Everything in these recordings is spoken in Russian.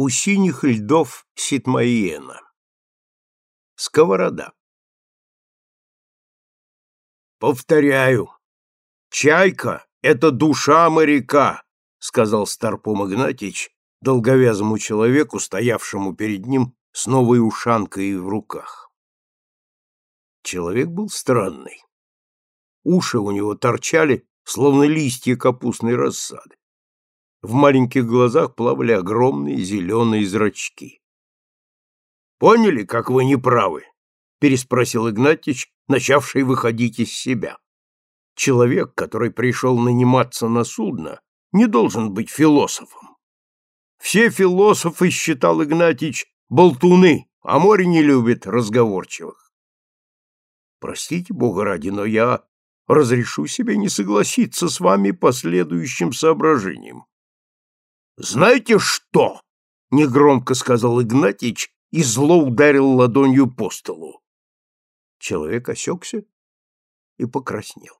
У синих льдов Ситмаиена. Сковорода. Повторяю, чайка — это душа моряка, сказал Старпом Игнатьич долговязому человеку, стоявшему перед ним с новой ушанкой в руках. Человек был странный. Уши у него торчали, словно листья капустной рассады. В маленьких глазах плавали огромные зеленые зрачки. «Поняли, как вы неправы?» — переспросил Игнатьич, начавший выходить из себя. Человек, который пришел наниматься на судно, не должен быть философом. Все философы, считал Игнатьич, болтуны, а море не любит разговорчивых. Простите, Бога ради, но я разрешу себе не согласиться с вами по следующим соображениям. Знаете что? негромко сказал Игнатьич и зло ударил ладонью по столу. Человек осекся и покраснел.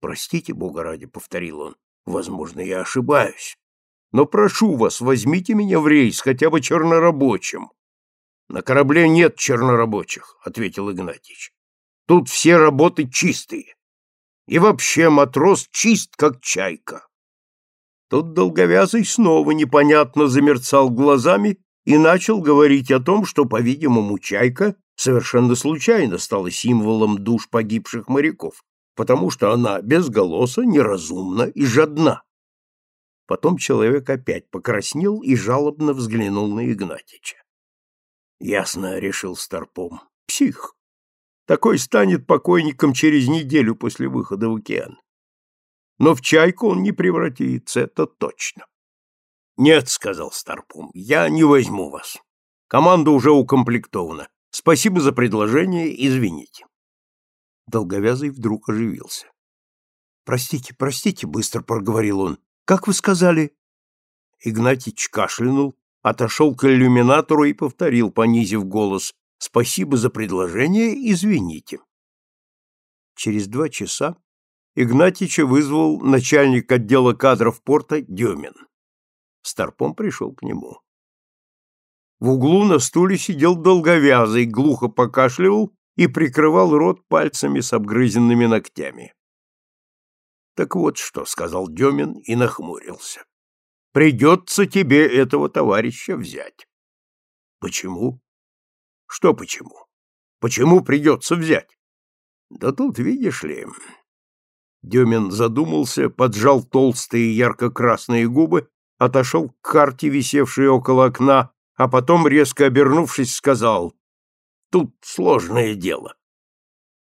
Простите, Бога ради, повторил он. Возможно, я ошибаюсь. Но прошу вас, возьмите меня в рейс хотя бы чернорабочим. На корабле нет чернорабочих, ответил Игнатьич. Тут все работы чистые. И вообще матрос чист, как чайка. Тут долговязый снова непонятно замерцал глазами и начал говорить о том, что, по-видимому, чайка совершенно случайно стала символом душ погибших моряков, потому что она безголоса, неразумна и жадна. Потом человек опять покраснел и жалобно взглянул на Игнатича. Ясно, решил Старпом. Псих. Такой станет покойником через неделю после выхода в океан но в чайку он не превратится, это точно. — Нет, — сказал Старпум, — я не возьму вас. Команда уже укомплектована. Спасибо за предложение, извините. Долговязый вдруг оживился. — Простите, простите, — быстро проговорил он. — Как вы сказали? Игнатьич кашлянул, отошел к иллюминатору и повторил, понизив голос, «Спасибо за предложение, извините». Через два часа Игнатьича вызвал начальник отдела кадров порта Демин. Старпом пришел к нему. В углу на стуле сидел долговязый, глухо покашливал и прикрывал рот пальцами с обгрызенными ногтями. «Так вот что», — сказал Демин и нахмурился. «Придется тебе этого товарища взять». «Почему?» «Что почему? Почему придется взять?» «Да тут, видишь ли, Демин задумался, поджал толстые ярко-красные губы, отошел к карте, висевшей около окна, а потом, резко обернувшись, сказал, «Тут сложное дело».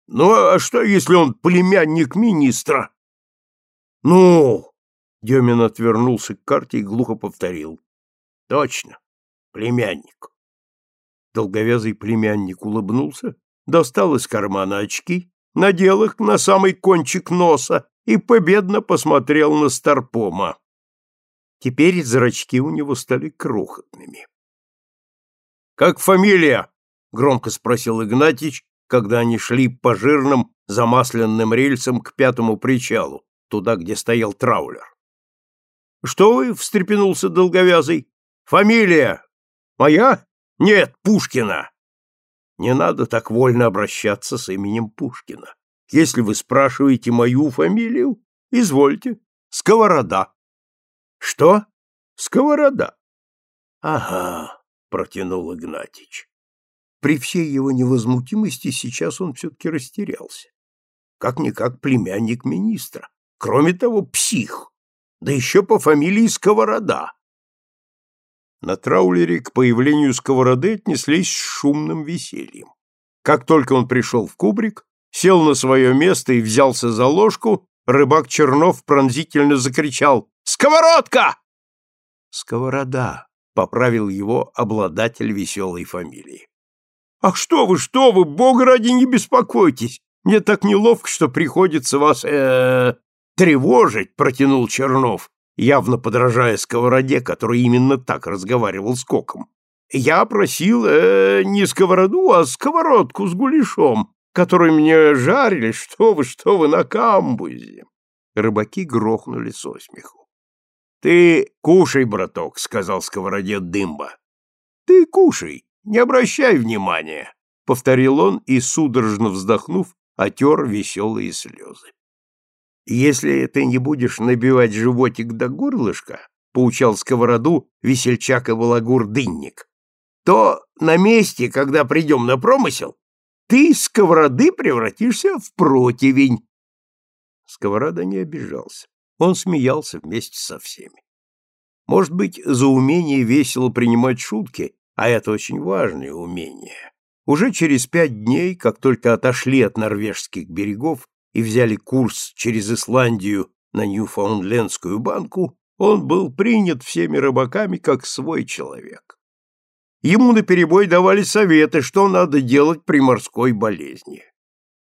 «Ну, а что, если он племянник министра?» «Ну!» — Демин отвернулся к карте и глухо повторил. «Точно, племянник». Долговязый племянник улыбнулся, достал из кармана очки надел их на самый кончик носа и победно посмотрел на Старпома. Теперь зрачки у него стали крохотными. «Как фамилия?» — громко спросил Игнатьич, когда они шли по жирным замасленным рельсам к пятому причалу, туда, где стоял траулер. «Что вы?» — встрепенулся долговязый. «Фамилия? Моя? Нет, Пушкина!» Не надо так вольно обращаться с именем Пушкина. Если вы спрашиваете мою фамилию, извольте. Сковорода. Что? Сковорода. Ага, протянул Игнатьич. При всей его невозмутимости сейчас он все-таки растерялся. Как-никак племянник министра. Кроме того, псих. Да еще по фамилии Сковорода. На траулере к появлению сковороды отнеслись с шумным весельем. Как только он пришел в кубрик, сел на свое место и взялся за ложку, рыбак Чернов пронзительно закричал «Сковородка!» «Сковорода», — поправил его обладатель веселой фамилии. «Ах, что вы, что вы, бога ради, не беспокойтесь! Мне так неловко, что приходится вас, э, -э тревожить», — протянул Чернов явно подражая сковороде, который именно так разговаривал с Коком. «Я просил э, не сковороду, а сковородку с гуляшом, который мне жарили, что вы, что вы, на камбузе!» Рыбаки грохнули со смеху. Ты кушай, браток, сказал сковороде дымба. Ты кушай, не обращай внимания, повторил он и, судорожно вздохнув, отер веселые слезы. Если ты не будешь набивать животик до горлышка, поучал сковороду весельчак и балагур-дынник, то на месте, когда придем на промысел, ты из сковороды превратишься в противень. Сковорода не обижался. Он смеялся вместе со всеми. Может быть, за умение весело принимать шутки, а это очень важное умение. Уже через пять дней, как только отошли от норвежских берегов и взяли курс через Исландию на Ньюфаундлендскую банку, он был принят всеми рыбаками как свой человек. Ему наперебой давали советы, что надо делать при морской болезни.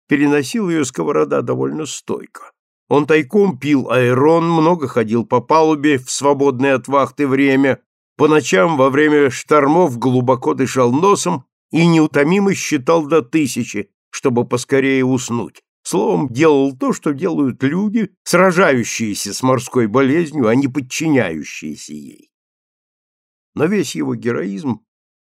Переносил ее сковорода довольно стойко. Он тайком пил аэрон, много ходил по палубе в свободное от вахты время, по ночам во время штормов глубоко дышал носом и неутомимо считал до тысячи, чтобы поскорее уснуть. Словом, делал то, что делают люди, сражающиеся с морской болезнью, а не подчиняющиеся ей. Но весь его героизм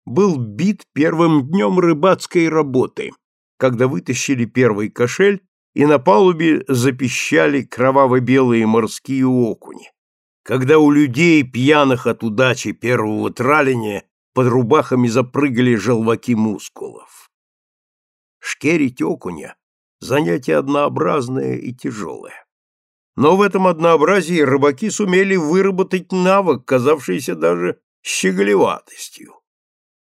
был бит первым днем рыбацкой работы, когда вытащили первый кошель и на палубе запищали кроваво-белые морские окуни, когда у людей, пьяных от удачи первого траления, под рубахами запрыгали желваки мускулов. Шкерить окуня — занятие однообразное и тяжелое. Но в этом однообразии рыбаки сумели выработать навык, казавшийся даже щеголеватостью.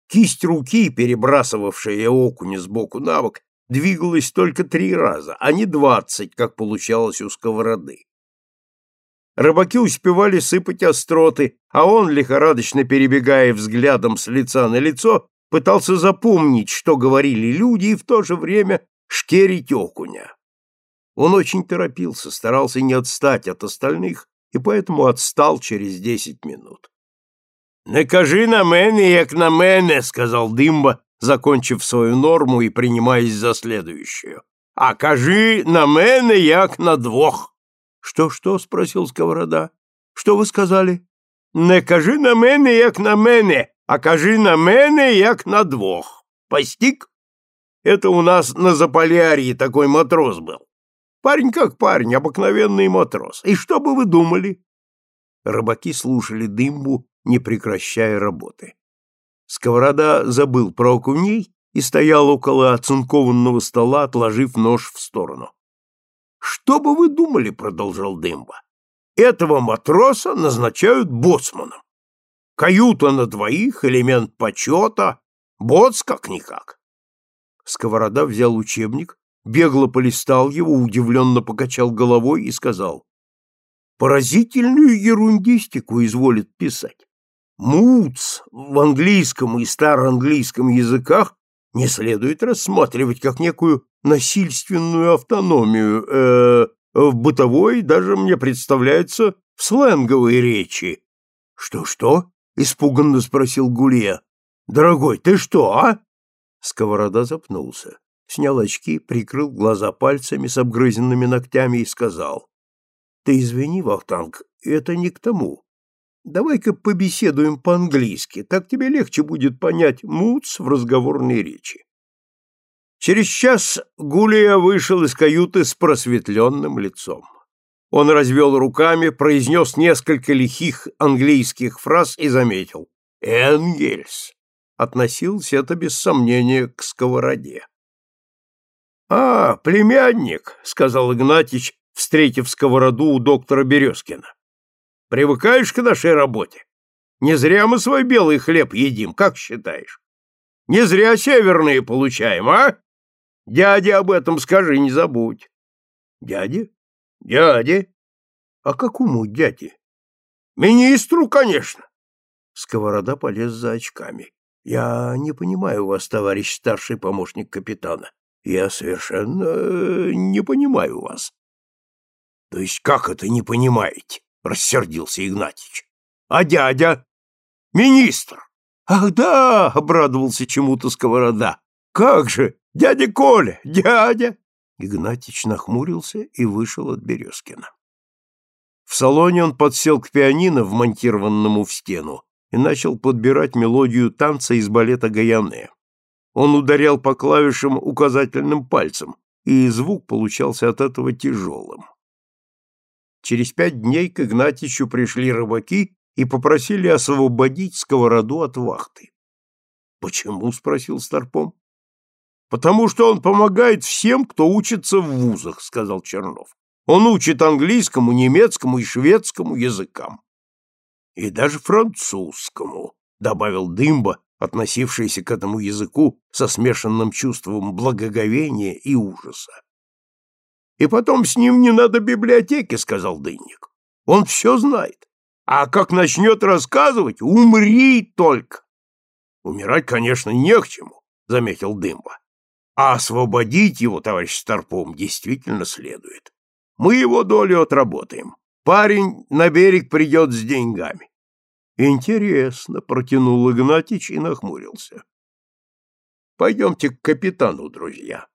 Кисть руки, перебрасывавшая окуня сбоку на бок, двигалась только три раза, а не двадцать, как получалось у сковороды. Рыбаки успевали сыпать остроты, а он, лихорадочно перебегая взглядом с лица на лицо, пытался запомнить, что говорили люди, и в то же время шкерить окуня. Он очень торопился, старался не отстать от остальных, и поэтому отстал через десять минут. Не кажи на мене, як на мене, сказал Дымба, закончив свою норму и принимаясь за следующую. А кажи на мене, як на двох. Что, что? спросил Сковорода. Что вы сказали? Не кажи на мене, як на мене, а кажи на мене, як на двох. Постиг? Это у нас на Заполярье такой матрос был. Парень как парень, обыкновенный матрос. И что бы вы думали? Рыбаки слушали Дымбу не прекращая работы. Сковорода забыл про окуней и стоял около оцинкованного стола, отложив нож в сторону. «Что бы вы думали?» — продолжал Дымба. «Этого матроса назначают боцманом. Каюта на двоих, элемент почета, боц как-никак». Сковорода взял учебник, бегло полистал его, удивленно покачал головой и сказал. «Поразительную ерундистику изволит писать. Муц в английском и староанглийском языках не следует рассматривать как некую насильственную автономию, э, в бытовой даже мне представляется в сленговой речи. Что-что? испуганно спросил Гулья. Дорогой, ты что, а? Сковорода запнулся, снял очки, прикрыл глаза пальцами с обгрызенными ногтями и сказал: "Ты извини, Вахтанг, это не к тому. Давай-ка побеседуем по-английски, так тебе легче будет понять муц в разговорной речи. Через час Гулия вышел из каюты с просветленным лицом. Он развел руками, произнес несколько лихих английских фраз и заметил «Энгельс». Относился это без сомнения к сковороде. «А, племянник», — сказал Игнатьич, встретив сковороду у доктора Березкина. Привыкаешь к нашей работе? Не зря мы свой белый хлеб едим, как считаешь? Не зря северные получаем, а? Дяде об этом скажи, не забудь. Дяде? Дяде? А какому дяде? Министру, конечно. Сковорода полез за очками. Я не понимаю вас, товарищ старший помощник капитана. Я совершенно э, не понимаю вас. То есть как это не понимаете? рассердился Игнатьич. А дядя? Министр. Ах да, обрадовался чему-то сковорода. Как же, дядя Коля, дядя. Игнатьич нахмурился и вышел от Березкина. В салоне он подсел к пианино, вмонтированному в стену, и начал подбирать мелодию танца из балета Гаяне. Он ударял по клавишам указательным пальцем, и звук получался от этого тяжелым. Через пять дней к Игнатьичу пришли рыбаки и попросили освободить сковороду от вахты. «Почему?» — спросил Старпом. «Потому что он помогает всем, кто учится в вузах», — сказал Чернов. «Он учит английскому, немецкому и шведскому языкам». «И даже французскому», — добавил Дымба, относившийся к этому языку со смешанным чувством благоговения и ужаса. «И потом с ним не надо библиотеки», — сказал Дынник. «Он все знает. А как начнет рассказывать, умри только». «Умирать, конечно, не к чему», — заметил Дымба. «А освободить его, товарищ Старпом, действительно следует. Мы его долю отработаем. Парень на берег придет с деньгами. Интересно, протянул Игнатич и нахмурился. Пойдемте к капитану, друзья.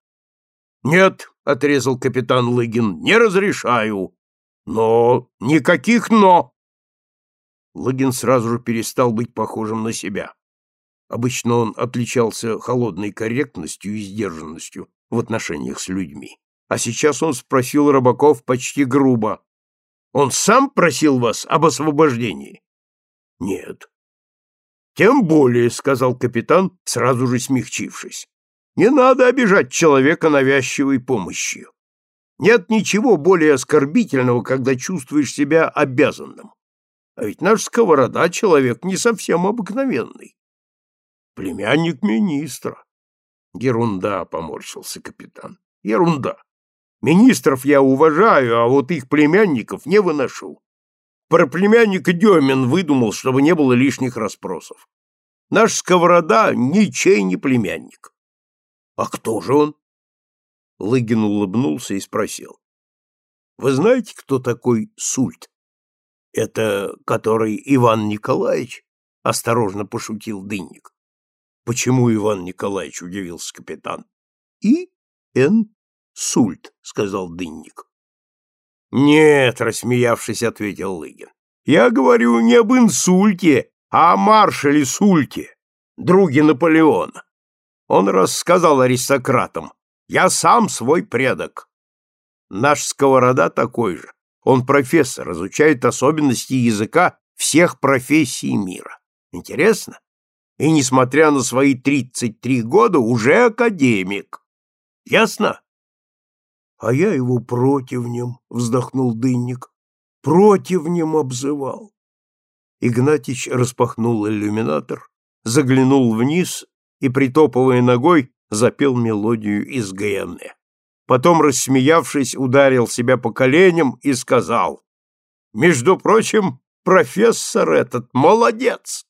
Нет, отрезал капитан Лыгин, не разрешаю. Но никаких но. Лыгин сразу же перестал быть похожим на себя. Обычно он отличался холодной корректностью и сдержанностью в отношениях с людьми. А сейчас он спросил рыбаков почти грубо. «Он сам просил вас об освобождении?» Нет. Тем более, сказал капитан, сразу же смягчившись. Не надо обижать человека навязчивой помощью. Нет ничего более оскорбительного, когда чувствуешь себя обязанным. А ведь наш сковорода человек не совсем обыкновенный. Племянник министра. Ерунда, поморщился капитан. Ерунда. Министров я уважаю, а вот их племянников не выношу. Про племянника Демин выдумал, чтобы не было лишних расспросов. Наш сковорода ничей не племянник. А кто же он? Лыгин улыбнулся и спросил. Вы знаете, кто такой Сульт? Это который Иван Николаевич? Осторожно пошутил Дынник. Почему Иван Николаевич? Удивился капитан. И. Н. Сульт, сказал Дынник. «Нет», — рассмеявшись, ответил Лыгин. «Я говорю не об инсульте, а о маршале Сульте, друге Наполеона. Он рассказал аристократам, я сам свой предок. Наш сковорода такой же. Он профессор, изучает особенности языка всех профессий мира. Интересно? И, несмотря на свои 33 года, уже академик. Ясно? А я его противнем, вздохнул дынник, противнем обзывал. Игнатич распахнул иллюминатор, заглянул вниз и, притопывая ногой, запел мелодию из Гайане. Потом, рассмеявшись, ударил себя по коленям и сказал, «Между прочим, профессор этот молодец!»